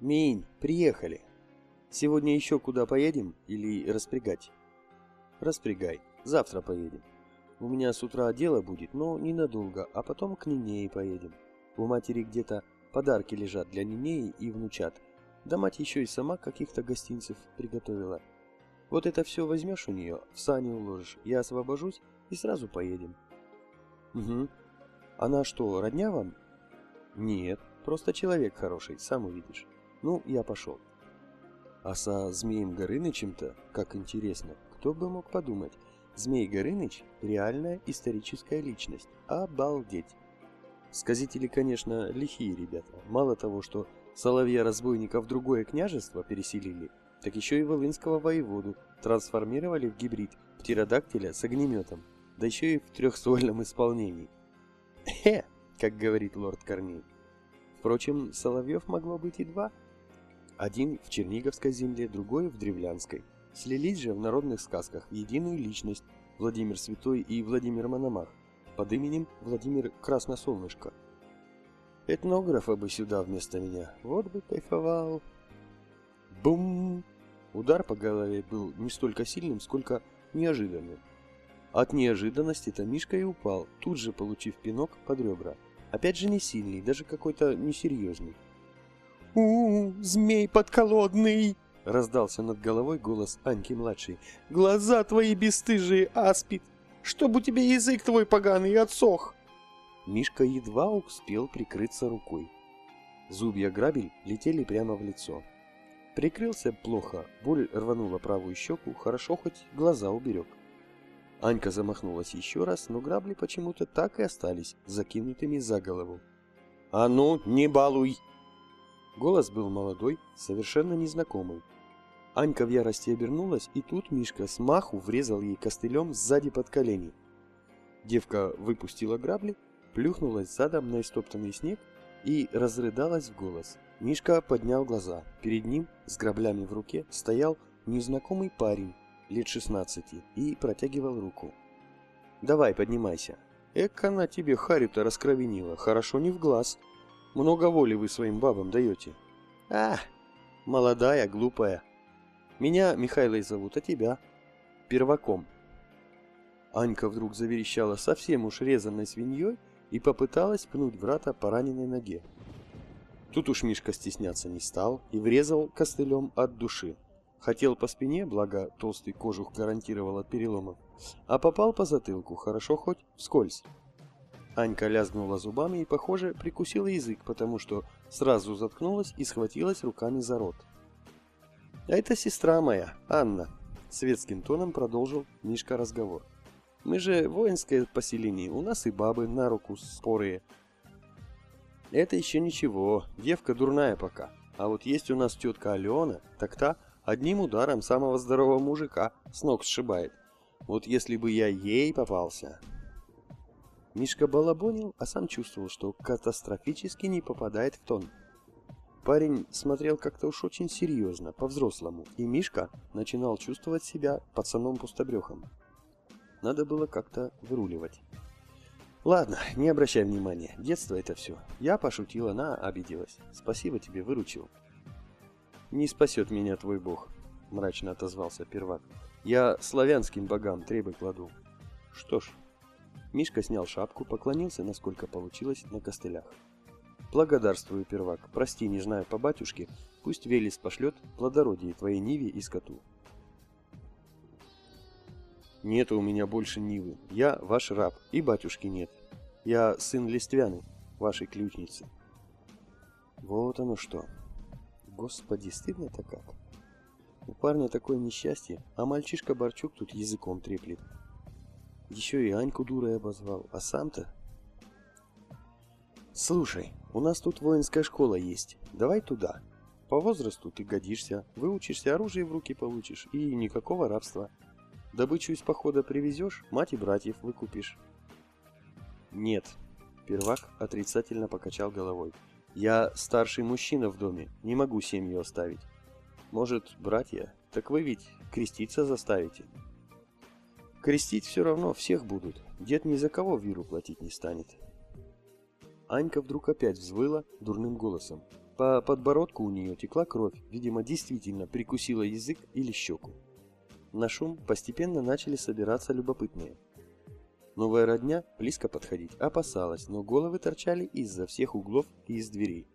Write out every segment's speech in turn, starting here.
Минь, приехали. Сегодня еще куда поедем или распрягать? Распрягай. Завтра поедем. У меня с утра дело будет, но ненадолго, а потом к Нинеи поедем. У матери где-то подарки лежат для Нинеи и внучат. Да мать еще и сама каких-то гостинцев приготовила. Вот это все возьмешь у нее, в сани уложишь, я освобожусь и сразу поедем. Угу. Она что, родня вам? Нет, просто человек хороший, сам увидишь. Ну, я пошел. А со Змеем Горынычем-то, как интересно, кто бы мог подумать, Змей Горыныч – реальная историческая личность. Обалдеть! Сказители, конечно, лихие ребята. Мало того, что соловья-разбойника в другое княжество переселили, так еще и волынского воеводу трансформировали в гибрид птеродактиля с огнеметом, да еще и в трехствольном исполнении. Хе, как говорит лорд Корней. Впрочем, Соловьев могло быть и два. Один в Черниговской земле, другой в Древлянской. Слились же в народных сказках в единую личность Владимир Святой и Владимир Мономах под именем Владимир Красносолнышко. Этнографа бы сюда вместо меня, вот бы кайфовал. Бум! Удар по голове был не столько сильным, сколько неожиданным. От неожиданности-то Мишка и упал, тут же получив пинок под ребра. Опять же не сильный, даже какой-то несерьезный. У, -у змей подколодный!» Раздался над головой голос Аньки-младшей. «Глаза твои бесстыжие, аспид! Чтоб у тебя язык твой поганый отсох!» Мишка едва успел прикрыться рукой. Зубья грабель летели прямо в лицо. Прикрылся плохо, боль рванула правую щеку, хорошо хоть глаза уберег. Анька замахнулась еще раз, но грабли почему-то так и остались закинутыми за голову. «А ну, не балуй!» Голос был молодой, совершенно незнакомый. Анька в ярости обернулась, и тут Мишка с маху врезал ей костылем сзади под колени. Девка выпустила грабли, плюхнулась задом на истоптанный снег и разрыдалась в голос. Мишка поднял глаза. Перед ним, с граблями в руке, стоял незнакомый парень, лет 16, и протягивал руку. «Давай, поднимайся. Эк, она тебе харю-то раскровенила, хорошо не в глаз. Много воли вы своим бабам даете». «А, молодая, глупая. Меня Михайлой зовут, а тебя?» «Перваком». Анька вдруг заверещала совсем уж резанной свиньей и попыталась пнуть брата по раненой ноге. Тут уж Мишка стесняться не стал и врезал костылем от души. Хотел по спине, благо толстый кожух гарантировал от переломов, а попал по затылку, хорошо хоть вскользь. Анька лязгнула зубами и, похоже, прикусила язык, потому что сразу заткнулась и схватилась руками за рот. «А это сестра моя, Анна», — светским тоном продолжил Мишка разговор. «Мы же воинское поселение, у нас и бабы на руку спорые, это еще ничего, девка дурная пока. А вот есть у нас тетка Алена, так та одним ударом самого здорового мужика с ног сшибает. Вот если бы я ей попался... Мишка балабонил, а сам чувствовал, что катастрофически не попадает в тон. Парень смотрел как-то уж очень серьезно, по-взрослому, и Мишка начинал чувствовать себя пацаном-пустобрехом. Надо было как-то выруливать. Ладно, не обращай внимания. Детство это все. Я пошутила, она обиделась. Спасибо тебе, выручил. Не спасет меня твой бог, мрачно отозвался первак. Я славянским богам требы кладу. Что ж. Мишка снял шапку, поклонился, насколько получилось, на костылях. Благодарствую, первак. Прости, не знаю по батюшке. Пусть Велес пошлет плодородие твоей Ниве и скоту. Нет у меня больше Нивы. Я ваш раб, и батюшки нет. Я сын Листвяны, вашей ключницы. Вот оно что. Господи, стыдно-то как. У парня такое несчастье, а мальчишка Борчук тут языком треплет. Еще и Аньку дурой обозвал, а сам-то... Слушай, у нас тут воинская школа есть, давай туда. По возрасту ты годишься, выучишься, оружие в руки получишь, и никакого рабства. Добычу из похода привезешь, мать и братьев выкупишь. Нет. Первак отрицательно покачал головой. Я старший мужчина в доме, не могу семью оставить. Может, братья? Так вы ведь креститься заставите. Крестить все равно всех будут. Дед ни за кого виру платить не станет. Анька вдруг опять взвыла дурным голосом. По подбородку у нее текла кровь, видимо, действительно прикусила язык или щеку. На шум постепенно начали собираться любопытные. Новая родня близко подходить опасалась, но головы торчали из-за всех углов и из дверей.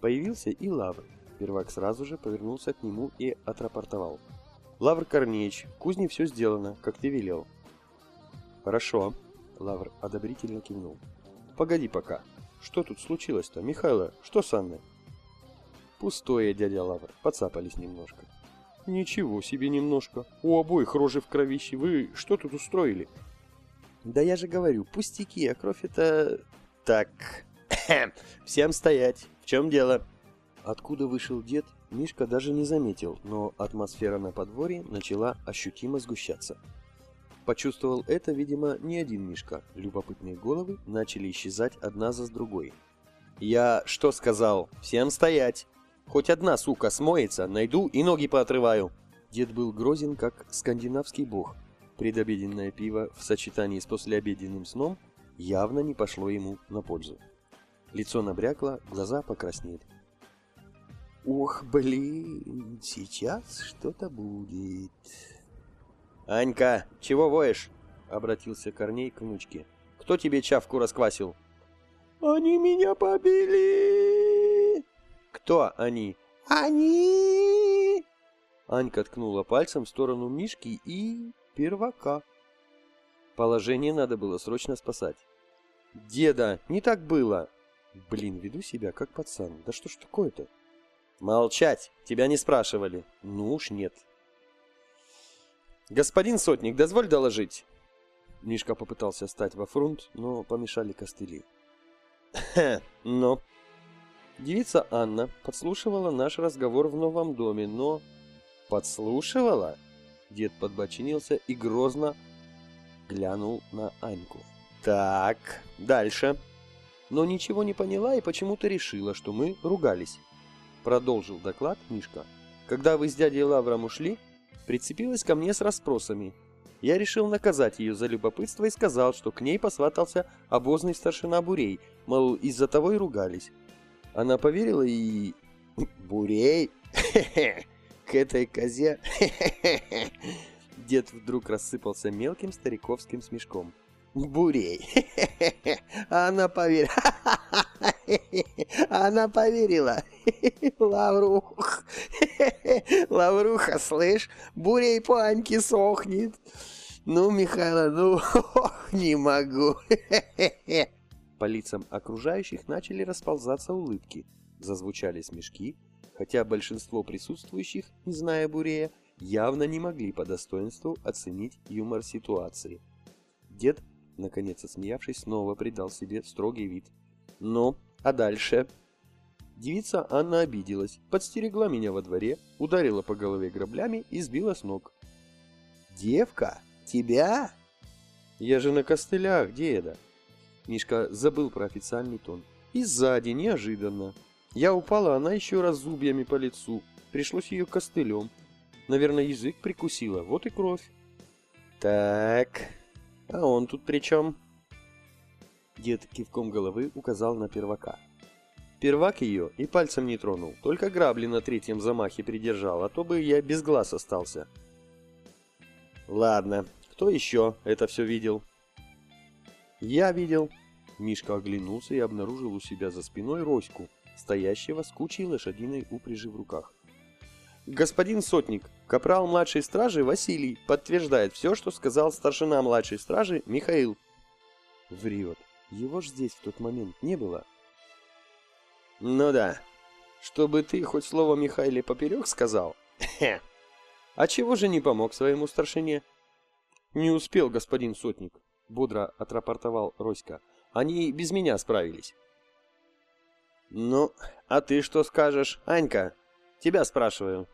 Появился и Лавр. Первак сразу же повернулся к нему и отрапортовал. «Лавр Корнеич, в кузне все сделано, как ты велел». «Хорошо», — Лавр одобрительно кивнул. «Погоди пока. Что тут случилось-то, Михайло? Что с Анной?» «Пустое, дядя Лавр, подцапались немножко». «Ничего себе немножко. У обоих рожи в кровище. Вы что тут устроили?» «Да я же говорю, пустяки, а кровь это...» «Так, всем стоять. В чем дело?» Откуда вышел дед, Мишка даже не заметил, но атмосфера на подворье начала ощутимо сгущаться. Почувствовал это, видимо, не один Мишка. Любопытные головы начали исчезать одна за другой. «Я что сказал? Всем стоять! Хоть одна сука смоется, найду и ноги поотрываю!» Дед был грозен, как скандинавский бог. Предобеденное пиво в сочетании с послеобеденным сном явно не пошло ему на пользу. Лицо набрякло, глаза покраснели. «Ох, блин, сейчас что-то будет!» «Анька, чего воешь?» — обратился Корней к внучке. «Кто тебе чавку расквасил?» «Они меня побили!» «Кто они?» «Они!» Анька ткнула пальцем в сторону Мишки и... первака. Положение надо было срочно спасать. «Деда, не так было!» «Блин, веду себя как пацан. Да что ж такое-то?» «Молчать! Тебя не спрашивали!» «Ну уж нет!» «Господин сотник, дозволь доложить!» Мишка попытался встать во фронт, но помешали костыли. «Хе, но...» Девица Анна подслушивала наш разговор в новом доме, но... Подслушивала? Дед подбочинился и грозно глянул на Аньку. Так, дальше. Но ничего не поняла и почему-то решила, что мы ругались. Продолжил доклад Мишка. Когда вы с дядей Лавром ушли, прицепилась ко мне с расспросами. Я решил наказать ее за любопытство и сказал, что к ней посватался обозный старшина Бурей, мол, из-за того и ругались. Она поверила и... Бурей? К этой козе? Дед вдруг рассыпался мелким стариковским смешком. Бурей. А она поверила. Она поверила. Лаврух. Лавруха, слышь, бурей Аньке сохнет. Ну, Михайло, ну, не могу. По лицам окружающих начали расползаться улыбки. Зазвучали смешки, хотя большинство присутствующих, не зная Бурея, явно не могли по достоинству оценить юмор ситуации. Дед, наконец осмеявшись, снова придал себе строгий вид. «Ну, а дальше?» Девица Анна обиделась, подстерегла меня во дворе, ударила по голове граблями и сбила с ног. «Девка? Тебя?» «Я же на костылях, деда!» Мишка забыл про официальный тон. И сзади, неожиданно. Я упала, она еще раз зубьями по лицу. Пришлось ее костылем. Наверное, язык прикусила, вот и кровь. Так, а он тут при чем? Дед кивком головы указал на первака. Первак ее и пальцем не тронул, только грабли на третьем замахе придержал, а то бы я без глаз остался. Ладно, кто еще это все видел? Я видел. Мишка оглянулся и обнаружил у себя за спиной Роську, стоящего с кучей лошадиной упряжи в руках. Господин Сотник, капрал младшей стражи Василий подтверждает все, что сказал старшина младшей стражи Михаил. Врет. Его ж здесь в тот момент не было. Ну да. Чтобы ты хоть слово Михаиле поперек сказал? Хе. А чего же не помог своему старшине? Не успел, господин Сотник, бодро отрапортовал Роська. Они без меня справились. Ну, а ты что скажешь, Анька? Тебя спрашиваю.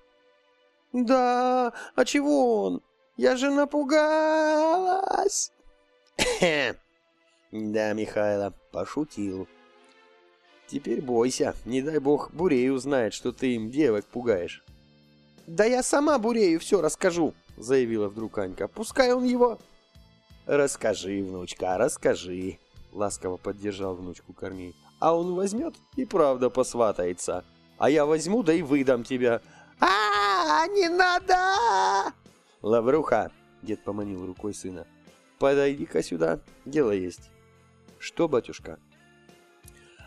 Да, а чего он? Я же напугалась. Да, Михайло, пошутил. Теперь бойся, не дай бог Бурей узнает, что ты им девок пугаешь. Да я сама Бурею все расскажу, заявила вдруг Анька. Пускай он его... Расскажи, внучка, расскажи, ласково поддержал внучку Корней. а он возьмет и правда посватается. А я возьму, да и выдам тебя. а, не надо! Лавруха, дед поманил рукой сына, подойди-ка сюда, дело есть. Что, батюшка?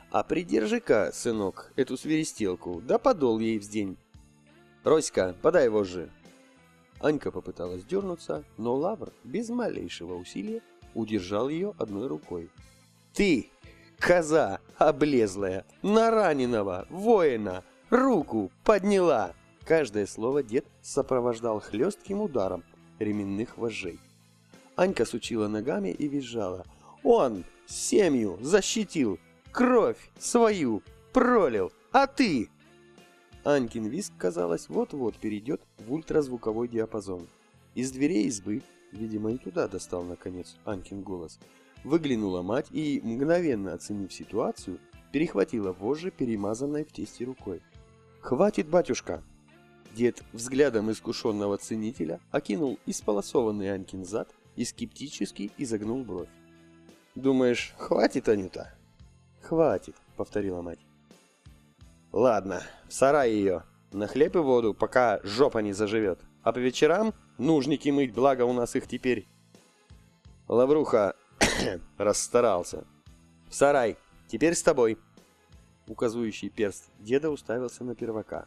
А придержи-ка, сынок, эту свиристелку, да подол ей вздень. Роська, подай вожжи. Анька попыталась дернуться, но Лавр без малейшего усилия удержал ее одной рукой. «Ты, коза облезлая, на раненого воина, руку подняла!» Каждое слово дед сопровождал хлестким ударом ременных вожжей. Анька сучила ногами и визжала. «Он семью защитил, кровь свою пролил, а ты...» Анькин виск, казалось, вот-вот перейдет в ультразвуковой диапазон. Из дверей избы, видимо, и туда достал, наконец, Анькин голос, выглянула мать и, мгновенно оценив ситуацию, перехватила вожжи, перемазанной в тесте рукой. «Хватит, батюшка!» Дед взглядом искушенного ценителя окинул исполосованный Анькин зад и скептически изогнул бровь. «Думаешь, хватит, Анюта?» «Хватит», — повторила мать. Ладно, в сарай ее. На хлеб и воду, пока жопа не заживет. А по вечерам нужники мыть, благо у нас их теперь. Лавруха расстарался. В сарай. Теперь с тобой. Указывающий перст деда уставился на первака.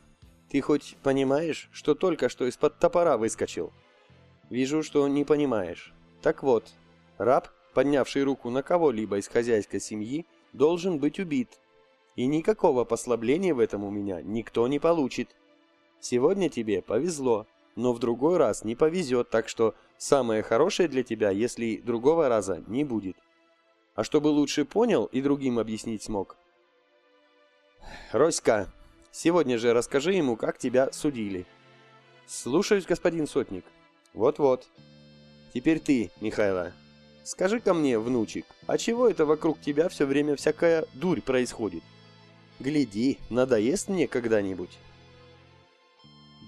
Ты хоть понимаешь, что только что из-под топора выскочил? Вижу, что не понимаешь. Так вот, раб, поднявший руку на кого-либо из хозяйской семьи, должен быть убит и никакого послабления в этом у меня никто не получит. Сегодня тебе повезло, но в другой раз не повезет, так что самое хорошее для тебя, если другого раза не будет. А чтобы лучше понял и другим объяснить смог. Роська, сегодня же расскажи ему, как тебя судили. Слушаюсь, господин сотник. Вот-вот. Теперь ты, Михайло. Скажи-ка мне, внучек, а чего это вокруг тебя все время всякая дурь происходит? Гляди, надоест мне когда-нибудь.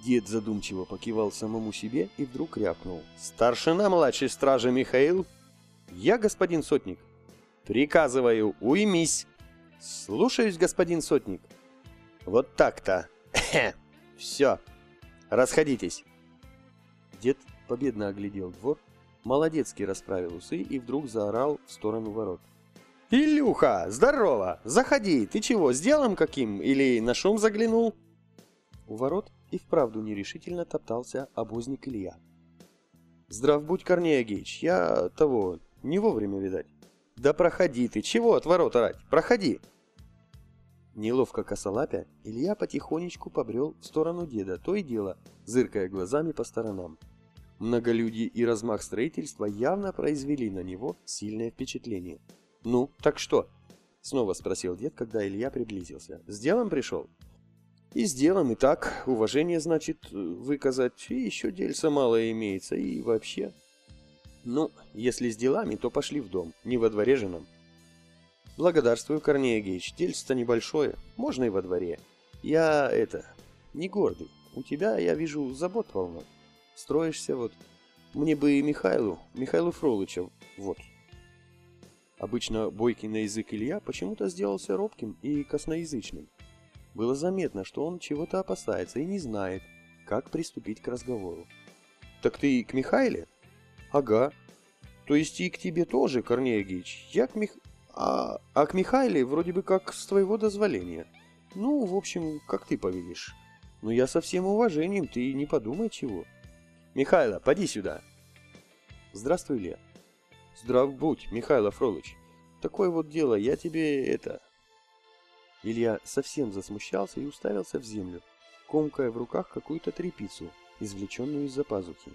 Дед задумчиво покивал самому себе и вдруг рявкнул. «Старшина младшей стражи Михаил?» «Я, господин сотник». «Приказываю, уймись». «Слушаюсь, господин сотник». «Вот так-то. Все. Расходитесь». Дед победно оглядел двор, молодецкий расправил усы и вдруг заорал в сторону ворот. «Илюха, здорово! Заходи! Ты чего, с делом каким? Или на шум заглянул?» У ворот и вправду нерешительно топтался обозник Илья. «Здрав будь, Корней Агеич, я того, не вовремя, видать». «Да проходи ты, чего от ворот орать? Проходи!» Неловко косолапя, Илья потихонечку побрел в сторону деда, то и дело, зыркая глазами по сторонам. Многолюдие и размах строительства явно произвели на него сильное впечатление. «Ну, так что?» — снова спросил дед, когда Илья приблизился. «С делом пришел?» «И с делом, и так. Уважение, значит, выказать. И еще дельца мало имеется. И вообще...» «Ну, если с делами, то пошли в дом. Не во дворе же нам». «Благодарствую, Корней Агеич. Дельце-то небольшое. Можно и во дворе. Я, это, не гордый. У тебя, я вижу, забот полно. Строишься вот. Мне бы и Михайлу, Михайлу Фролыча, вот, Обычно бойкий на язык Илья почему-то сделался робким и косноязычным. Было заметно, что он чего-то опасается и не знает, как приступить к разговору. «Так ты к Михайле?» «Ага. То есть и к тебе тоже, Корней Агеич. Я к Мих... А, а к Михайле вроде бы как с твоего дозволения. Ну, в общем, как ты повелишь. Но я со всем уважением, ты не подумай чего. Михайло, поди сюда. Здравствуй, Илья. Здрав будь, Михаил Фролыч. Такое вот дело, я тебе это... Илья совсем засмущался и уставился в землю, комкая в руках какую-то трепицу, извлеченную из-за пазухи.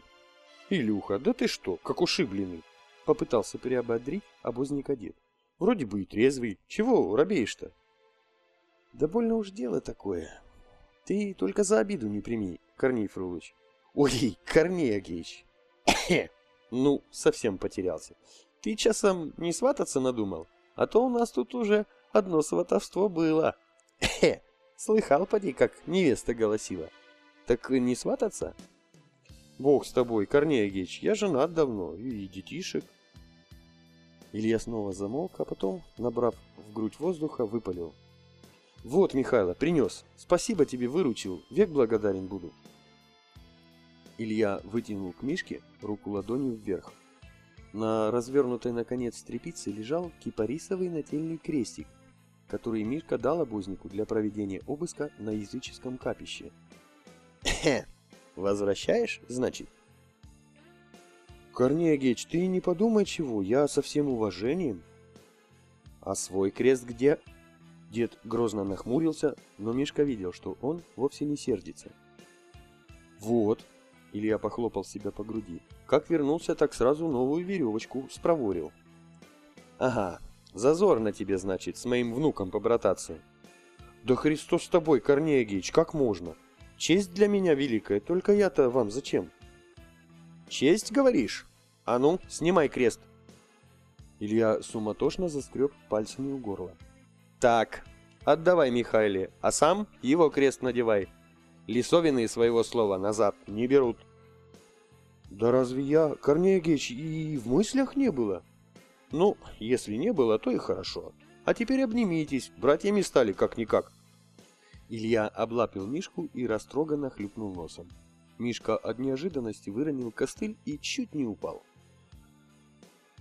«Илюха, да ты что, как ушибленный!» Попытался приободрить обозника дед. «Вроде бы и трезвый. Чего робеешь-то?» «Да больно уж дело такое. Ты только за обиду не прими, Корней Фролыч». «Ой, Корней Агеич!» Ну, совсем потерялся. Ты часом не свататься надумал? А то у нас тут уже одно сватовство было. Слыхал, поди, как невеста голосила. Так не свататься? Бог с тобой, Корней Агеич, я женат давно, и детишек. Илья снова замолк, а потом, набрав в грудь воздуха, выпалил. «Вот, Михайло, принес. Спасибо тебе, выручил. Век благодарен буду». Илья вытянул к Мишке руку ладонью вверх. На развернутой наконец трепице лежал кипарисовый нательный крестик, который Мишка дал обознику для проведения обыска на языческом капище. «Возвращаешь, значит?» Корнея Геч, ты не подумай чего, я со всем уважением. А свой крест где? Дед грозно нахмурился, но Мишка видел, что он вовсе не сердится. «Вот», — Илья похлопал себя по груди, — «как вернулся, так сразу новую веревочку спроворил». «Ага, зазорно тебе, значит, с моим внуком побрататься». «Да Христос с тобой, Корнея Геич, как можно? Честь для меня великая, только я-то вам зачем?» «Честь, говоришь? А ну, снимай крест!» Илья суматошно заскреб пальцами у горла. Так, отдавай Михайле, а сам его крест надевай. Лисовины своего слова назад не берут. Да разве я, Корнея Геч, и в мыслях не было? Ну, если не было, то и хорошо. А теперь обнимитесь, братьями стали как-никак. Илья облапил Мишку и растроганно хлюпнул носом. Мишка от неожиданности выронил костыль и чуть не упал.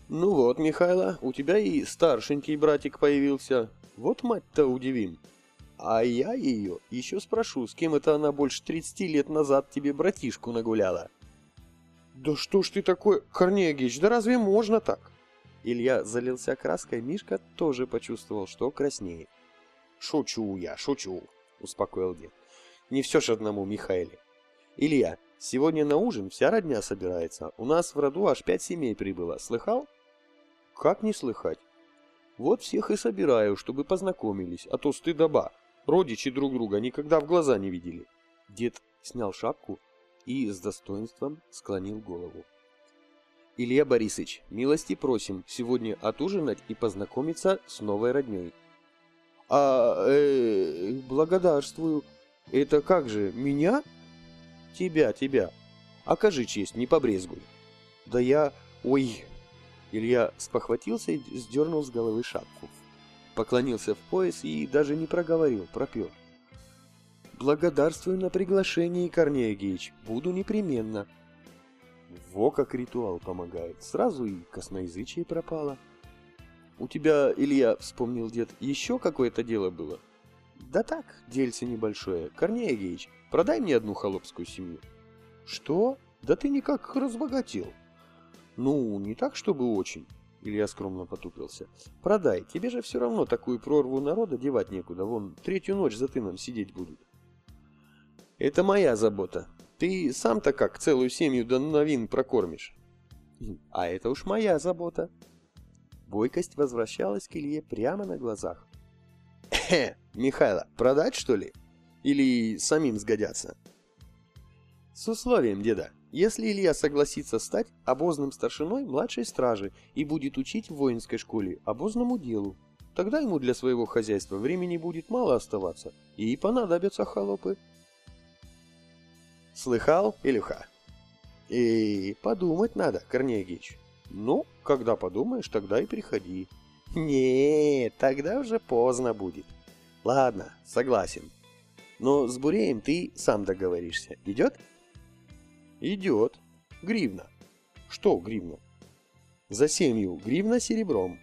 «Ну вот, Михайло, у тебя и старшенький братик появился. Вот мать-то удивим. А я ее еще спрошу, с кем это она больше 30 лет назад тебе братишку нагуляла. Да что ж ты такой, Корнегич, да разве можно так? Илья залился краской, Мишка тоже почувствовал, что краснеет. Шучу я, шучу, успокоил дед. Не все ж одному Михаиле. Илья, сегодня на ужин вся родня собирается. У нас в роду аж пять семей прибыло. Слыхал? Как не слыхать? Вот всех и собираю, чтобы познакомились, а то стыдоба. Родичи друг друга никогда в глаза не видели. Дед снял шапку и с достоинством склонил голову. Илья Борисович, милости просим сегодня отужинать и познакомиться с новой родней. А, э, благодарствую. Это как же, меня? Тебя, тебя. Окажи честь, не побрезгуй. Да я... Ой, Илья спохватился и сдернул с головы шапку. Поклонился в пояс и даже не проговорил, пропел. «Благодарствую на приглашение, Корнея Геич. Буду непременно». Во как ритуал помогает. Сразу и косноязычие пропало. «У тебя, Илья, — вспомнил дед, — еще какое-то дело было?» «Да так, дельце небольшое. Корнея Геич, продай мне одну холопскую семью». «Что? Да ты никак разбогател». Ну, не так, чтобы очень. Илья скромно потупился. Продай, тебе же все равно такую прорву народа девать некуда. Вон, третью ночь за тыном сидеть будут. Это моя забота. Ты сам-то как целую семью до новин прокормишь? А это уж моя забота. Бойкость возвращалась к Илье прямо на глазах. Хе, Михайло, продать что ли? Или самим сгодятся? С условием, деда. Если Илья согласится стать обозным старшиной младшей стражи и будет учить в воинской школе обозному делу, тогда ему для своего хозяйства времени будет мало оставаться, и понадобятся холопы. Слыхал, Илюха? И подумать надо, Корнеевич. Ну, когда подумаешь, тогда и приходи. Не, тогда уже поздно будет. Ладно, согласен. Но с Буреем ты сам договоришься. Идет? — Идет. Гривна. Что гривна? За семью гривна серебром.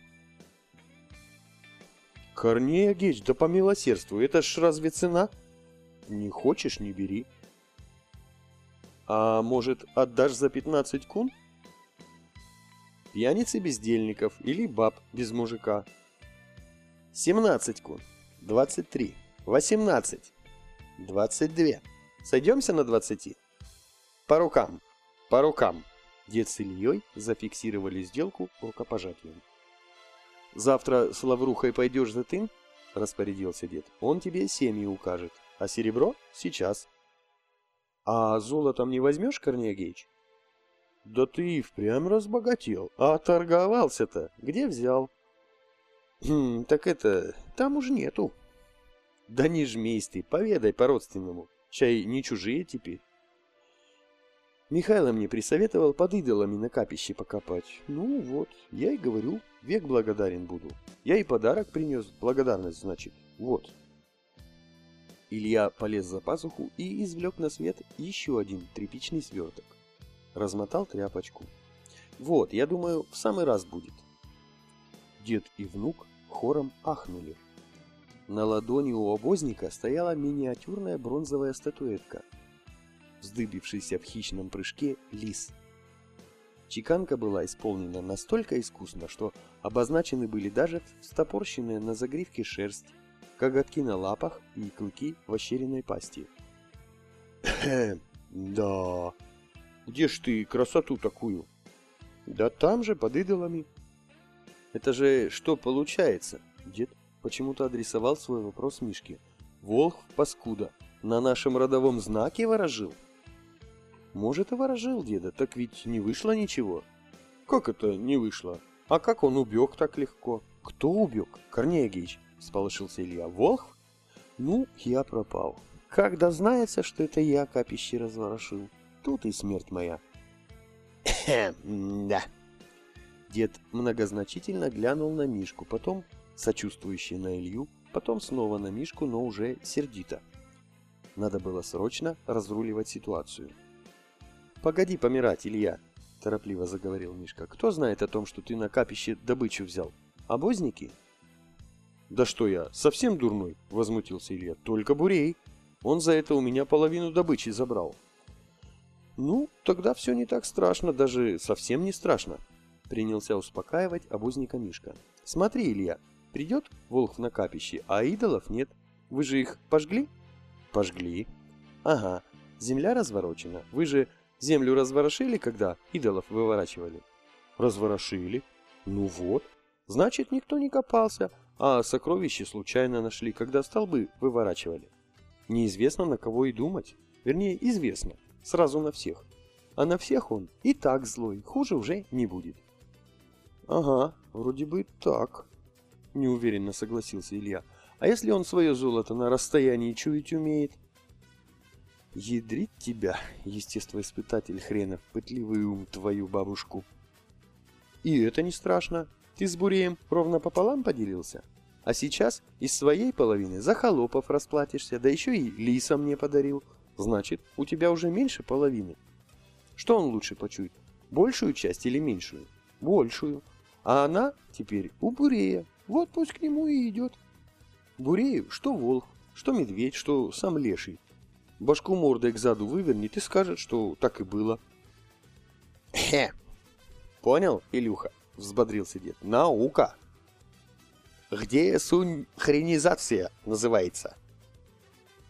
Корнея Геч, да помилосердствуй, это ж разве цена? Не хочешь, не бери. А может, отдашь за 15 кун? Пьяницы бездельников или баб без мужика. 17 кун, 23, 18, 22. Сойдемся на 20? По рукам! По рукам!» Дед с Ильей зафиксировали сделку рукопожатием. «Завтра с Лаврухой пойдешь за тын?» – распорядился дед. «Он тебе семьи укажет, а серебро – сейчас». «А золотом не возьмешь, Корнеевич?» «Да ты и впрямь разбогател. А торговался-то где взял?» «Хм, так это, там уж нету». «Да не жмись ты, поведай по-родственному. Чай не чужие теперь». Михайло мне присоветовал под идолами на капище покопать. Ну вот, я и говорю, век благодарен буду. Я и подарок принес, благодарность значит. Вот. Илья полез за пазуху и извлек на свет еще один тряпичный сверток. Размотал тряпочку. Вот, я думаю, в самый раз будет. Дед и внук хором ахнули. На ладони у обозника стояла миниатюрная бронзовая статуэтка. Вздыбившийся в хищном прыжке лис. Чеканка была исполнена настолько искусно, что обозначены были даже встопорщенные на загривке шерсть, коготки на лапах и клыки в ощеренной пасти. да. Где ж ты красоту такую? Да там же, под идолами. Это же что получается? Дед почему-то адресовал свой вопрос Мишке. Волх, паскуда, на нашем родовом знаке ворожил? Может и ворожил деда, так ведь не вышло ничего. Как это не вышло? А как он убег так легко? Кто убег? Корней Агеич, сполошился Илья. Волх? Ну, я пропал. Когда знается, что это я капище разворошил, тут и смерть моя. да. Дед многозначительно глянул на Мишку, потом сочувствующий на Илью, потом снова на Мишку, но уже сердито. Надо было срочно разруливать ситуацию. «Погоди помирать, Илья!» – торопливо заговорил Мишка. «Кто знает о том, что ты на капище добычу взял? Обозники?» «Да что я, совсем дурной?» – возмутился Илья. «Только Бурей. Он за это у меня половину добычи забрал». «Ну, тогда все не так страшно, даже совсем не страшно», – принялся успокаивать обозника Мишка. «Смотри, Илья, придет волк на капище, а идолов нет. Вы же их пожгли?» «Пожгли». «Ага, земля разворочена. Вы же землю разворошили, когда идолов выворачивали?» «Разворошили. Ну вот. Значит, никто не копался, а сокровища случайно нашли, когда столбы выворачивали. Неизвестно, на кого и думать. Вернее, известно. Сразу на всех. А на всех он и так злой, хуже уже не будет. Ага, вроде бы так. Неуверенно согласился Илья. А если он свое золото на расстоянии чуять умеет? Ядрить тебя, естествоиспытатель хренов, пытливый ум твою бабушку. И это не страшно. Ты с Буреем ровно пополам поделился? А сейчас из своей половины за холопов расплатишься, да еще и лиса мне подарил. Значит, у тебя уже меньше половины. Что он лучше почует? Большую часть или меньшую? Большую. А она теперь у Бурея. Вот пусть к нему и идет. Бурею что волк, что медведь, что сам леший. Башку мордой к заду вывернет и скажет, что так и было. Хе. Понял, Илюха? Взбодрился дед. Наука. Где сунь хренизация называется?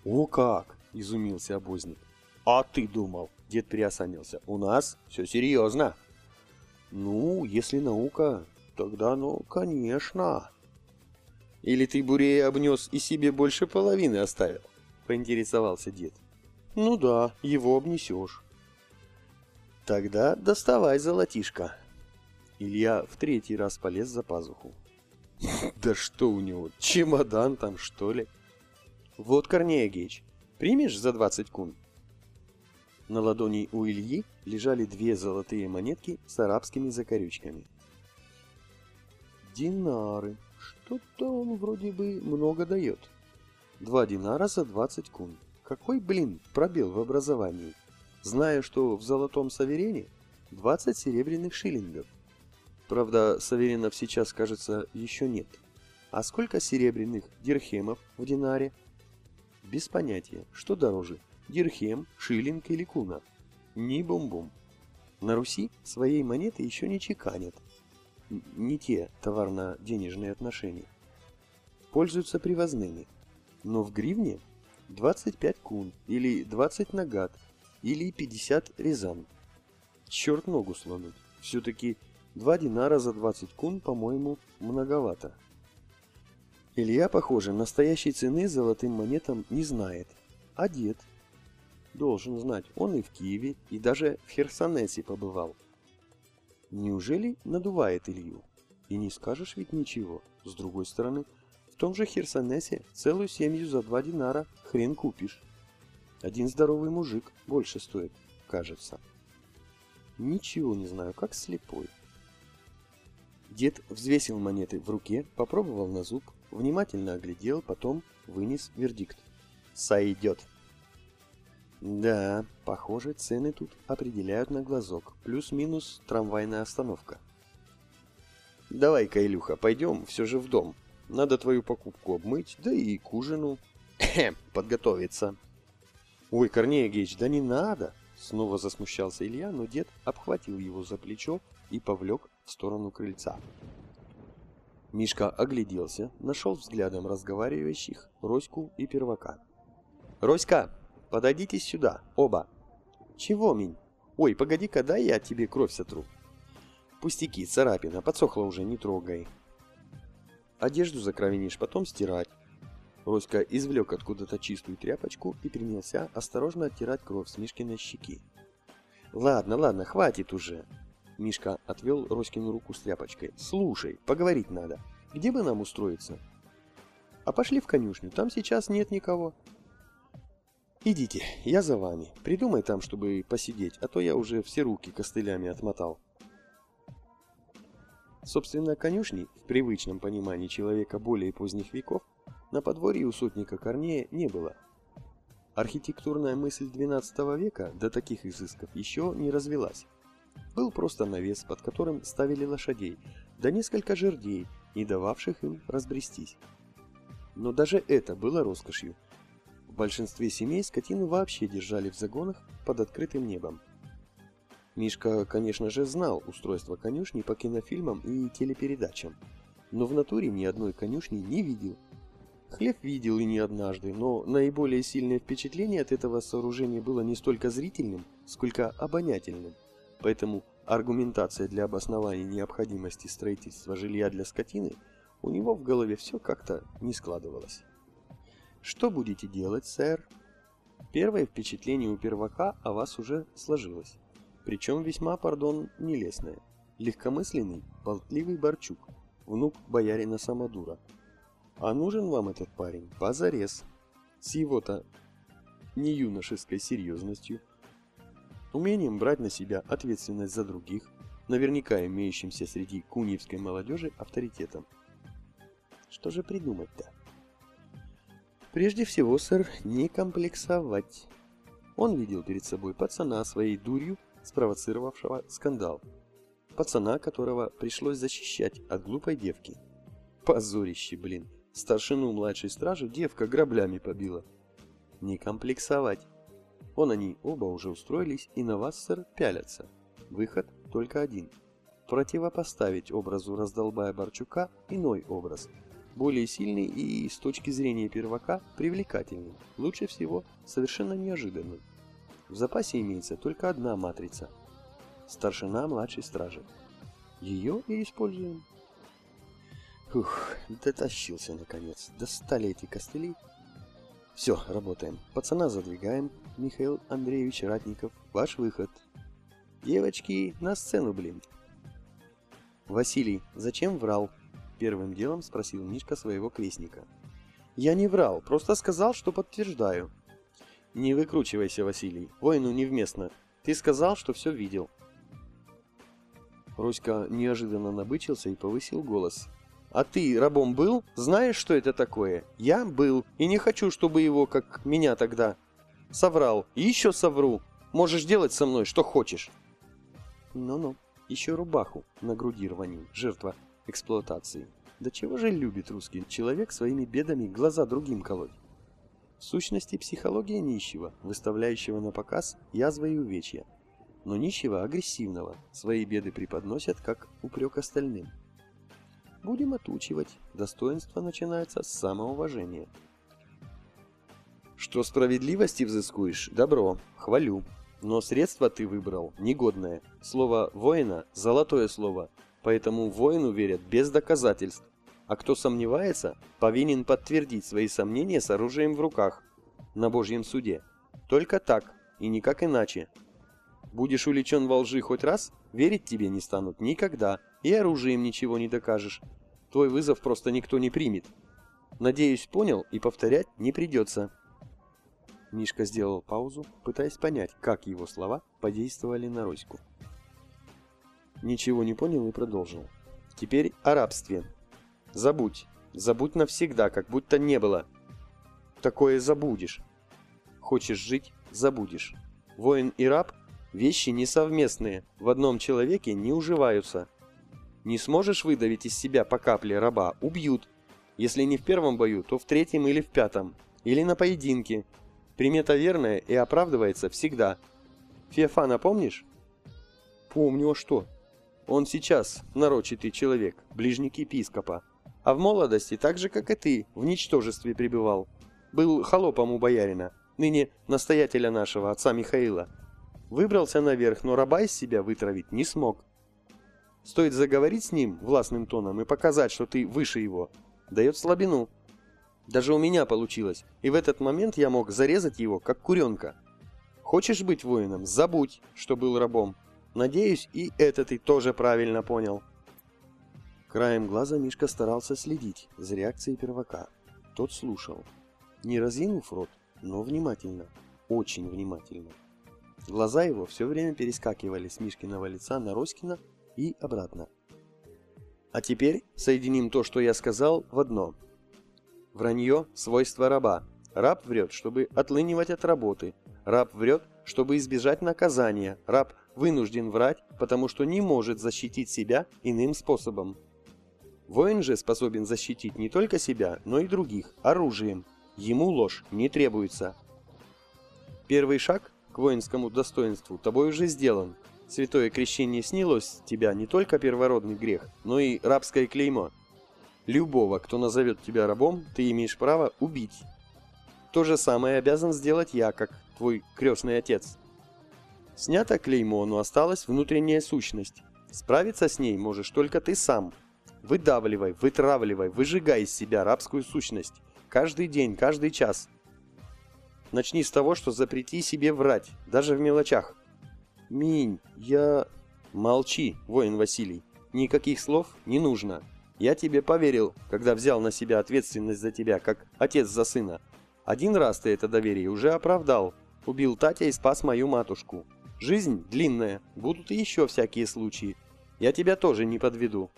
О как! Изумился обозник. А ты думал? Дед приосанился. У нас все серьезно. Ну, если наука, тогда ну, конечно. Или ты бурей обнес и себе больше половины оставил? Поинтересовался дед. Ну да, его обнесешь. Тогда доставай золотишко. Илья в третий раз полез за пазуху. Да что у него, чемодан там, что ли? Вот, Корнея Геич, примешь за 20 кун? На ладони у Ильи лежали две золотые монетки с арабскими закорючками. Динары. Что-то он вроде бы много дает. Два динара за 20 кун. Какой, блин, пробел в образовании. Знаю, что в золотом саверене 20 серебряных шиллингов. Правда, саверинов сейчас, кажется, еще нет. А сколько серебряных дирхемов в динаре? Без понятия, что дороже, дирхем, шиллинг или куна. Ни бум-бум. На Руси своей монеты еще не чеканят. Не те товарно-денежные отношения. Пользуются привозными. Но в гривне 25 кун, или 20 нагат, или 50 резан. Черт ногу сломит. Все-таки Два динара за 20 кун, по-моему, многовато. Илья, похоже, настоящей цены золотым монетам не знает. А дед? Должен знать. Он и в Киеве, и даже в Херсонесе побывал. Неужели надувает Илью? И не скажешь ведь ничего. С другой стороны, том же Херсонесе целую семью за два динара хрен купишь. Один здоровый мужик больше стоит, кажется. Ничего не знаю, как слепой. Дед взвесил монеты в руке, попробовал на зуб, внимательно оглядел, потом вынес вердикт. Сойдет. Да, похоже, цены тут определяют на глазок. Плюс-минус трамвайная остановка. Давай-ка, Илюха, пойдем все же в дом. Надо твою покупку обмыть, да и к ужину подготовиться. Ой, Корнея Геич, да не надо. Снова засмущался Илья, но дед обхватил его за плечо и повлек в сторону крыльца. Мишка огляделся, нашел взглядом разговаривающих Роську и Первака. «Роська, подойдите сюда, оба!» «Чего, Минь? Ой, погоди-ка, дай я тебе кровь сотру!» «Пустяки, царапина, подсохла уже, не трогай!» «Одежду закровенишь, потом стирать!» Роська извлек откуда-то чистую тряпочку и принялся осторожно оттирать кровь с Мишкиной щеки. «Ладно, ладно, хватит уже!» Мишка отвел Роськину руку с тряпочкой. «Слушай, поговорить надо. Где бы нам устроиться?» «А пошли в конюшню, там сейчас нет никого». «Идите, я за вами. Придумай там, чтобы посидеть, а то я уже все руки костылями отмотал». Собственно, конюшни, в привычном понимании человека более поздних веков, на подворье у сотника Корнея не было. Архитектурная мысль XII века до таких изысков еще не развелась. Был просто навес, под которым ставили лошадей, да несколько жердей, не дававших им разбрестись. Но даже это было роскошью. В большинстве семей скотину вообще держали в загонах под открытым небом. Мишка, конечно же, знал устройство конюшни по кинофильмам и телепередачам, но в натуре ни одной конюшни не видел. Хлеб видел и не однажды, но наиболее сильное впечатление от этого сооружения было не столько зрительным, сколько обонятельным – Поэтому аргументация для обоснования необходимости строительства жилья для скотины у него в голове все как-то не складывалось. «Что будете делать, сэр?» Первое впечатление у первака о вас уже сложилось. Причем весьма, пардон, нелестное. Легкомысленный, болтливый Борчук, внук боярина Самодура. А нужен вам этот парень позарез. С его-то не юношеской серьезностью, умением брать на себя ответственность за других, наверняка имеющимся среди куньевской молодежи авторитетом. Что же придумать-то? Прежде всего, сэр, не комплексовать. Он видел перед собой пацана своей дурью, спровоцировавшего скандал. Пацана, которого пришлось защищать от глупой девки. Позорище, блин. Старшину младшей стражи девка граблями побила. Не комплексовать. Он они оба уже устроились и на вас, сэр, пялятся. Выход только один. Противопоставить образу раздолбая Борчука иной образ. Более сильный и, с точки зрения первака, привлекательный. Лучше всего, совершенно неожиданный. В запасе имеется только одна матрица. Старшина младшей стражи. Ее и используем. Ух, дотащился наконец. Достали эти костыли все, работаем. Пацана задвигаем. Михаил Андреевич Ратников, ваш выход. Девочки, на сцену, блин. Василий, зачем врал? Первым делом спросил Мишка своего крестника. Я не врал, просто сказал, что подтверждаю. Не выкручивайся, Василий, воину невместно. Ты сказал, что все видел. Руська неожиданно набычился и повысил голос. А ты рабом был? Знаешь, что это такое? Я был. И не хочу, чтобы его, как меня тогда, соврал. И еще совру. Можешь делать со мной, что хочешь. Ну-ну, еще рубаху на груди рвани, жертва эксплуатации. Да чего же любит русский человек своими бедами глаза другим колоть? Сущности, психология нищего, выставляющего на показ язвы и увечья. Но нищего агрессивного свои беды преподносят как упрек остальным. Будем отучивать. Достоинство начинается с самоуважения. Что справедливости взыскуешь? Добро. Хвалю. Но средство ты выбрал негодное. Слово «воина» – золотое слово, поэтому воину верят без доказательств. А кто сомневается, повинен подтвердить свои сомнения с оружием в руках на Божьем суде. Только так и никак иначе. Будешь уличен во лжи хоть раз, верить тебе не станут никогда, и оружием ничего не докажешь. Твой вызов просто никто не примет. Надеюсь, понял, и повторять не придется. Мишка сделал паузу, пытаясь понять, как его слова подействовали на Роську. ничего не понял и продолжил. Теперь о рабстве. Забудь. Забудь навсегда, как будто не было. Такое забудешь. Хочешь жить – забудешь. Воин и раб – вещи несовместные, в одном человеке не уживаются. Не сможешь выдавить из себя по капле раба – убьют. Если не в первом бою, то в третьем или в пятом. Или на поединке. Примета верная и оправдывается всегда. Феофана помнишь? Помню, а что? Он сейчас нарочитый человек, ближник епископа. А в молодости, так же, как и ты, в ничтожестве пребывал. Был холопом у боярина, ныне настоятеля нашего, отца Михаила. Выбрался наверх, но раба из себя вытравить не смог. Стоит заговорить с ним властным тоном и показать, что ты выше его, дает слабину. Даже у меня получилось, и в этот момент я мог зарезать его, как куренка. Хочешь быть воином? Забудь, что был рабом. Надеюсь, и это ты тоже правильно понял. Краем глаза Мишка старался следить за реакцией первака. Тот слушал. Не разинув рот, но внимательно. Очень внимательно. Глаза его все время перескакивали с Мишкиного лица на Роськина и обратно. А теперь соединим то, что я сказал, в одно. Вранье – свойство раба. Раб врет, чтобы отлынивать от работы. Раб врет, чтобы избежать наказания. Раб вынужден врать, потому что не может защитить себя иным способом. Воин же способен защитить не только себя, но и других оружием. Ему ложь не требуется. Первый шаг к воинскому достоинству тобой уже сделан. Святое крещение снилось тебя не только первородный грех, но и рабское клеймо. Любого, кто назовет тебя рабом, ты имеешь право убить. То же самое обязан сделать я, как твой крестный отец. Снято клеймо, но осталась внутренняя сущность. Справиться с ней можешь только ты сам. Выдавливай, вытравливай, выжигай из себя рабскую сущность. Каждый день, каждый час. Начни с того, что запрети себе врать, даже в мелочах. Минь, я... Молчи, воин Василий. Никаких слов не нужно. Я тебе поверил, когда взял на себя ответственность за тебя, как отец за сына. Один раз ты это доверие уже оправдал. Убил Татя и спас мою матушку. Жизнь длинная, будут и еще всякие случаи. Я тебя тоже не подведу.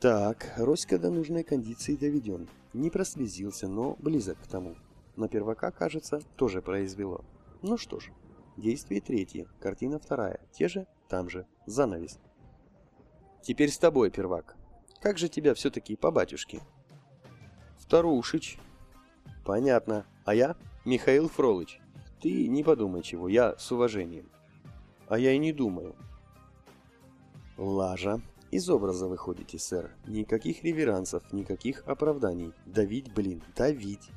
Так, Роська до нужной кондиции доведен. Не прослезился, но близок к тому. На первака, кажется, тоже произвело. Ну что ж, действие третье, картина вторая, те же, там же, занавес. Теперь с тобой, первак. Как же тебя все-таки по батюшке? Вторушич. Понятно. А я Михаил Фролыч. Ты не подумай чего, я с уважением. А я и не думаю. Лажа. Из образа выходите, сэр. Никаких реверансов, никаких оправданий. Давить, блин, давить.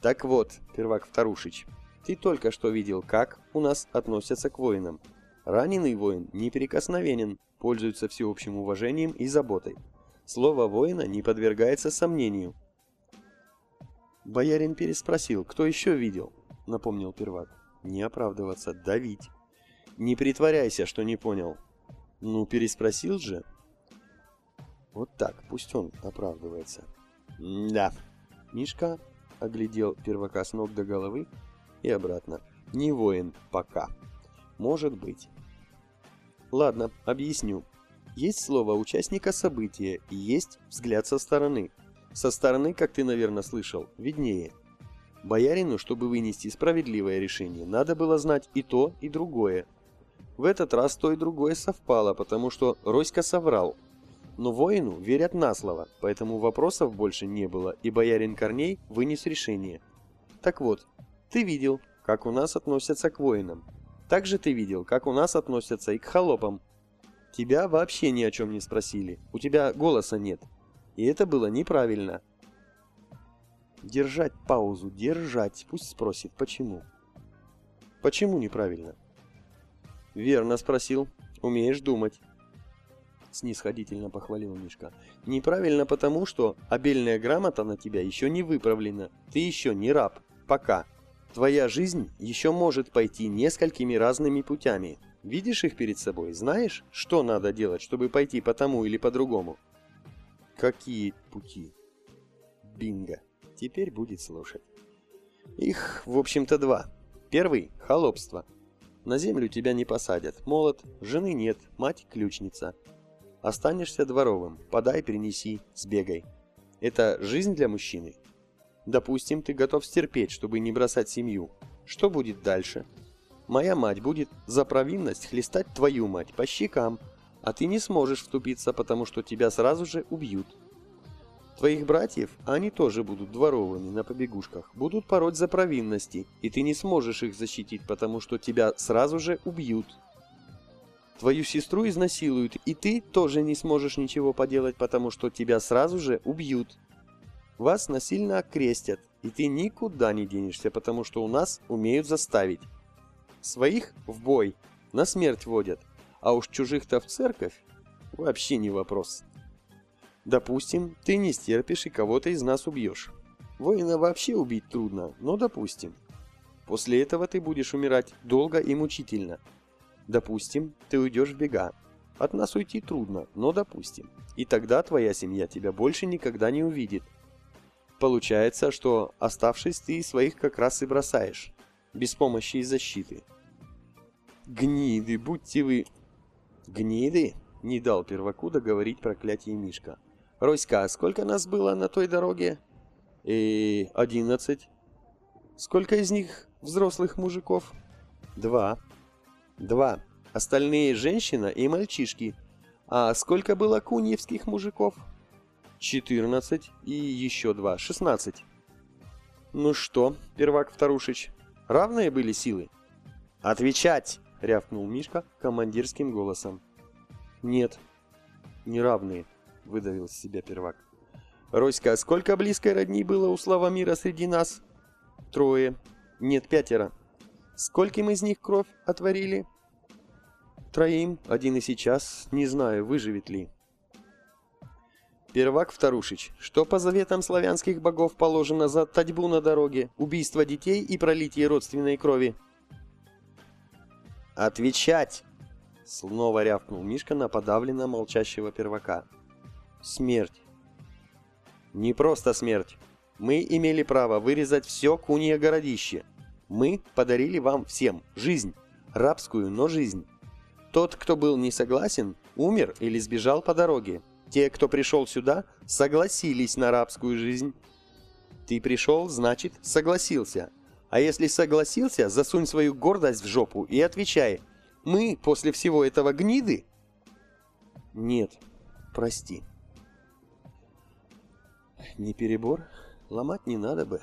Так вот, первак Вторушич, ты только что видел, как у нас относятся к воинам. Раненый воин неприкосновенен, пользуется всеобщим уважением и заботой. Слово воина не подвергается сомнению. Боярин переспросил, кто еще видел? — напомнил первак. «Не оправдываться, давить. Не притворяйся, что не понял. Ну, переспросил же». Вот так, пусть он оправдывается. «Да». Мишка оглядел первака с ног до головы и обратно. «Не воин пока. Может быть». «Ладно, объясню. Есть слово участника события и есть взгляд со стороны. Со стороны, как ты, наверное, слышал, виднее». Боярину, чтобы вынести справедливое решение, надо было знать и то, и другое. В этот раз то и другое совпало, потому что Роська соврал. Но воину верят на слово, поэтому вопросов больше не было, и боярин Корней вынес решение. Так вот, ты видел, как у нас относятся к воинам. Также ты видел, как у нас относятся и к холопам. Тебя вообще ни о чем не спросили, у тебя голоса нет. И это было неправильно. Держать паузу, держать. Пусть спросит, почему. Почему неправильно? Верно спросил. Умеешь думать. Снисходительно похвалил Мишка. Неправильно потому, что обельная грамота на тебя еще не выправлена. Ты еще не раб. Пока. Твоя жизнь еще может пойти несколькими разными путями. Видишь их перед собой? Знаешь, что надо делать, чтобы пойти по тому или по другому? Какие пути? Бинго. Теперь будет слушать. Их, в общем-то, два. Первый – холопство. На землю тебя не посадят. Молод, жены нет, мать ключница. Останешься дворовым. Подай, принеси, сбегай. Это жизнь для мужчины? Допустим, ты готов стерпеть, чтобы не бросать семью. Что будет дальше? Моя мать будет за провинность хлестать твою мать по щекам, а ты не сможешь вступиться, потому что тебя сразу же убьют. Твоих братьев, они тоже будут дворовыми на побегушках, будут пороть за провинности, и ты не сможешь их защитить, потому что тебя сразу же убьют. Твою сестру изнасилуют, и ты тоже не сможешь ничего поделать, потому что тебя сразу же убьют. Вас насильно окрестят, и ты никуда не денешься, потому что у нас умеют заставить. Своих в бой, на смерть водят, а уж чужих-то в церковь вообще не вопрос. Допустим, ты не стерпишь и кого-то из нас убьешь. Воина вообще убить трудно, но допустим. После этого ты будешь умирать долго и мучительно. Допустим, ты уйдешь в бега. От нас уйти трудно, но допустим. И тогда твоя семья тебя больше никогда не увидит. Получается, что оставшись ты своих как раз и бросаешь. Без помощи и защиты. Гниды, будьте вы... Гниды? Не дал перваку договорить проклятие Мишка. Роська, сколько нас было на той дороге? И одиннадцать. Сколько из них взрослых мужиков? Два. Два. Остальные женщина и мальчишки. А сколько было куньевских мужиков? Четырнадцать. И еще два. Шестнадцать. Ну что, первак Вторушич, равные были силы? Отвечать! рявкнул Мишка командирским голосом. Нет, неравные выдавил из себя первак. «Роська, сколько близкой родни было у Славомира среди нас?» «Трое. Нет, пятеро. Скольким из них кровь отварили?» «Троим. Один и сейчас. Не знаю, выживет ли». «Первак Вторушич, что по заветам славянских богов положено за татьбу на дороге, убийство детей и пролитие родственной крови?» «Отвечать!» Снова рявкнул Мишка на подавленно молчащего первака. Смерть. Не просто смерть. Мы имели право вырезать все кунье городище. Мы подарили вам всем жизнь. Рабскую, но жизнь. Тот, кто был не согласен, умер или сбежал по дороге. Те, кто пришел сюда, согласились на рабскую жизнь. Ты пришел, значит, согласился. А если согласился, засунь свою гордость в жопу и отвечай. Мы после всего этого гниды? Нет, прости. Не перебор? Ломать не надо бы.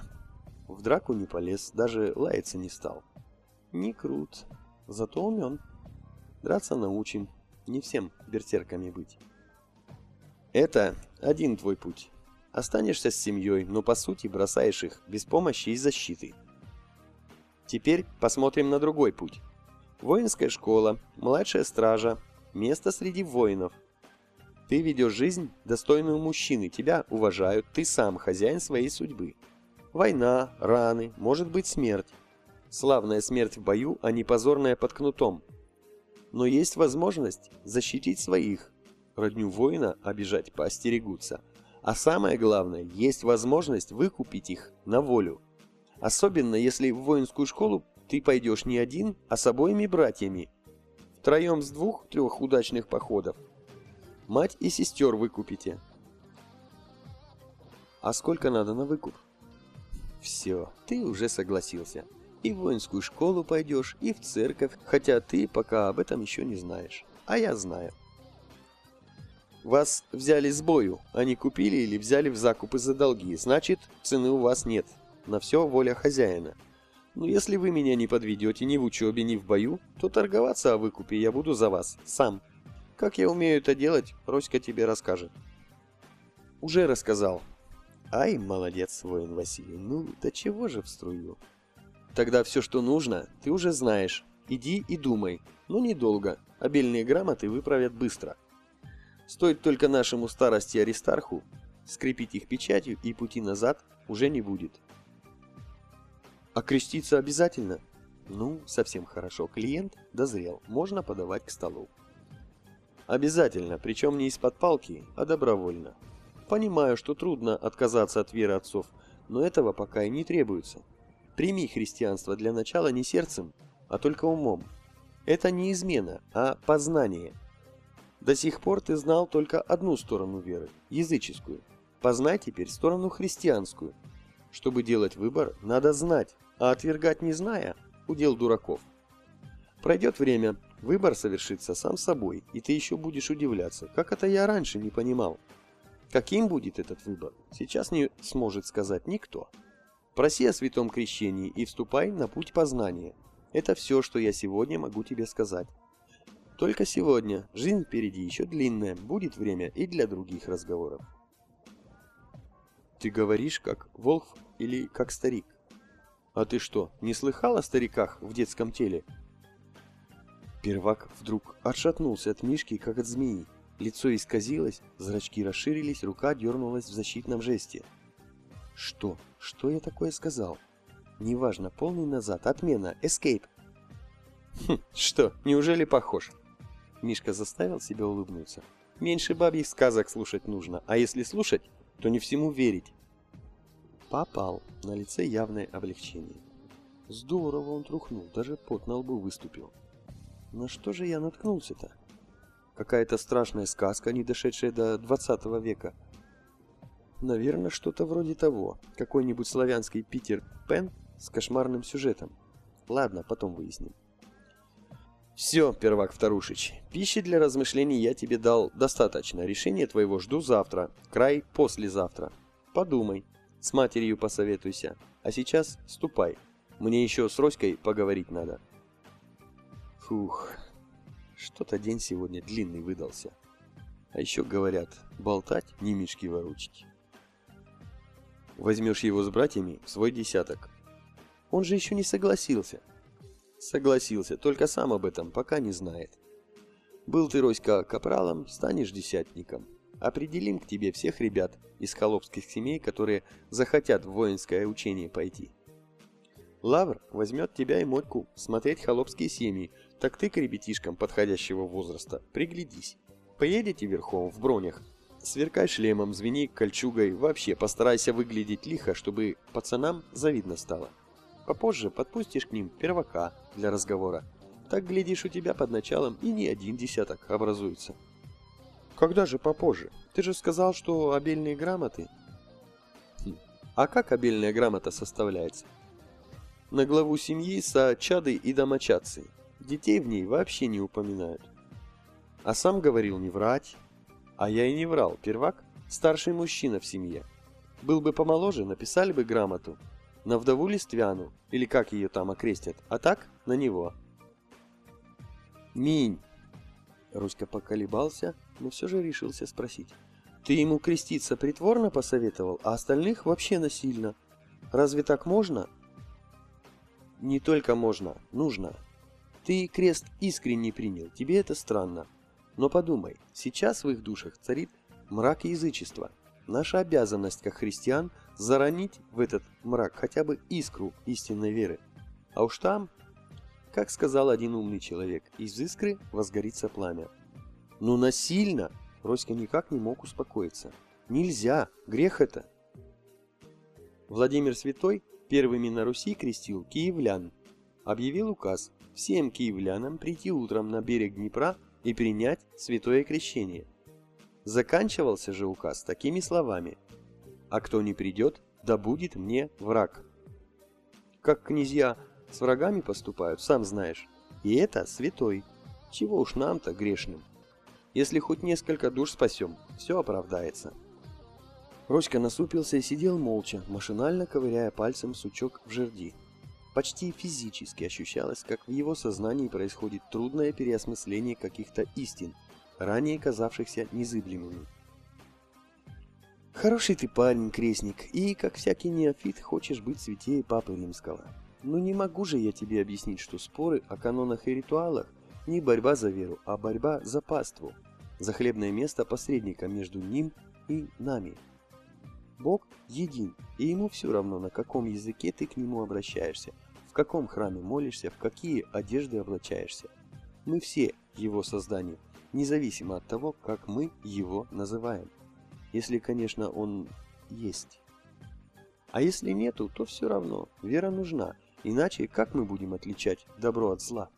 В драку не полез, даже лаяться не стал. Не крут, зато умен. Драться научим, не всем берсерками быть. Это один твой путь. Останешься с семьей, но по сути бросаешь их без помощи и защиты. Теперь посмотрим на другой путь. Воинская школа, младшая стража, место среди воинов, ты ведешь жизнь, достойную мужчины, тебя уважают, ты сам хозяин своей судьбы. Война, раны, может быть смерть. Славная смерть в бою, а не позорная под кнутом. Но есть возможность защитить своих. Родню воина обижать поостерегутся. А самое главное, есть возможность выкупить их на волю. Особенно, если в воинскую школу ты пойдешь не один, а с обоими братьями. Втроем с двух-трех удачных походов Мать и сестер выкупите. А сколько надо на выкуп? Все, ты уже согласился. И в воинскую школу пойдешь, и в церковь, хотя ты пока об этом еще не знаешь. А я знаю. Вас взяли с бою, а не купили или взяли в закуп из-за долги. Значит, цены у вас нет. На все воля хозяина. Но если вы меня не подведете ни в учебе, ни в бою, то торговаться о выкупе я буду за вас, сам. Как я умею это делать, Роська тебе расскажет. Уже рассказал. Ай, молодец, воин Василий. Ну, до чего же в струю? Тогда все, что нужно, ты уже знаешь. Иди и думай. Но недолго. Обельные грамоты выправят быстро. Стоит только нашему старости Аристарху скрепить их печатью, и пути назад уже не будет. А креститься обязательно? Ну, совсем хорошо. Клиент дозрел. Можно подавать к столу. Обязательно, причем не из-под палки, а добровольно. Понимаю, что трудно отказаться от веры отцов, но этого пока и не требуется. Прими христианство для начала не сердцем, а только умом. Это не измена, а познание. До сих пор ты знал только одну сторону веры, языческую. Познай теперь сторону христианскую. Чтобы делать выбор, надо знать, а отвергать не зная – удел дураков. Пройдет время, выбор совершится сам собой, и ты еще будешь удивляться, как это я раньше не понимал. Каким будет этот выбор, сейчас не сможет сказать никто. Проси о святом крещении и вступай на путь познания. Это все, что я сегодня могу тебе сказать. Только сегодня, жизнь впереди еще длинная, будет время и для других разговоров. Ты говоришь, как Волф или как старик? А ты что, не слыхал о стариках в детском теле? Первак вдруг отшатнулся от Мишки, как от змеи. Лицо исказилось, зрачки расширились, рука дернулась в защитном жесте. Что? Что я такое сказал? Неважно, полный назад, отмена, эскейп. Хм, что, неужели похож? Мишка заставил себя улыбнуться. Меньше бабьих сказок слушать нужно, а если слушать, то не всему верить. Попал. На лице явное облегчение. Здорово он трухнул, даже пот на лбу выступил. На что же я наткнулся-то? Какая-то страшная сказка, не дошедшая до 20 века. Наверное, что-то вроде того. Какой-нибудь славянский Питер Пен с кошмарным сюжетом. Ладно, потом выясним. Все, первак Вторушич, пищи для размышлений я тебе дал достаточно. Решение твоего жду завтра, край послезавтра. Подумай, с матерью посоветуйся. А сейчас ступай. Мне еще с Роськой поговорить надо. Фух, что-то день сегодня длинный выдался. А еще говорят, болтать, не мешки ворочить. Возьмешь его с братьями в свой десяток. Он же еще не согласился. Согласился, только сам об этом пока не знает. Был ты, Роська, капралом, станешь десятником. Определим к тебе всех ребят из холопских семей, которые захотят в воинское учение пойти. Лавр возьмет тебя и Мотьку смотреть холопские семьи, так ты к ребятишкам подходящего возраста приглядись. Поедете верхом в бронях, сверкай шлемом, звени кольчугой, вообще постарайся выглядеть лихо, чтобы пацанам завидно стало. Попозже подпустишь к ним первака для разговора. Так, глядишь, у тебя под началом и не один десяток образуется. Когда же попозже? Ты же сказал, что обельные грамоты... Хм. А как обельная грамота составляется? на главу семьи со чады и домочадцы. Детей в ней вообще не упоминают. А сам говорил не врать. А я и не врал, первак – старший мужчина в семье. Был бы помоложе, написали бы грамоту. На вдову Листвяну, или как ее там окрестят, а так на него. Минь. Руська поколебался, но все же решился спросить. Ты ему креститься притворно посоветовал, а остальных вообще насильно. Разве так можно? Не только можно, нужно. Ты крест искренне принял, тебе это странно. Но подумай, сейчас в их душах царит мрак язычества. Наша обязанность, как христиан, заронить в этот мрак хотя бы искру истинной веры. А уж там, как сказал один умный человек, из искры возгорится пламя. Но насильно Роська никак не мог успокоиться. Нельзя, грех это. Владимир Святой Первыми на Руси крестил киевлян. Объявил указ всем киевлянам прийти утром на берег Днепра и принять святое крещение. Заканчивался же указ такими словами «А кто не придет, да будет мне враг». Как князья с врагами поступают, сам знаешь. И это святой. Чего уж нам-то грешным. Если хоть несколько душ спасем, все оправдается. Роська насупился и сидел молча, машинально ковыряя пальцем сучок в жерди. Почти физически ощущалось, как в его сознании происходит трудное переосмысление каких-то истин, ранее казавшихся незыблемыми. «Хороший ты парень, крестник, и, как всякий неофит, хочешь быть святее Папы Римского. Но не могу же я тебе объяснить, что споры о канонах и ритуалах не борьба за веру, а борьба за паству, за хлебное место посредника между ним и нами». Бог един, и ему все равно, на каком языке ты к нему обращаешься, в каком храме молишься, в какие одежды облачаешься. Мы все его создание, независимо от того, как мы его называем. Если, конечно, он есть. А если нету, то все равно, вера нужна, иначе как мы будем отличать добро от зла?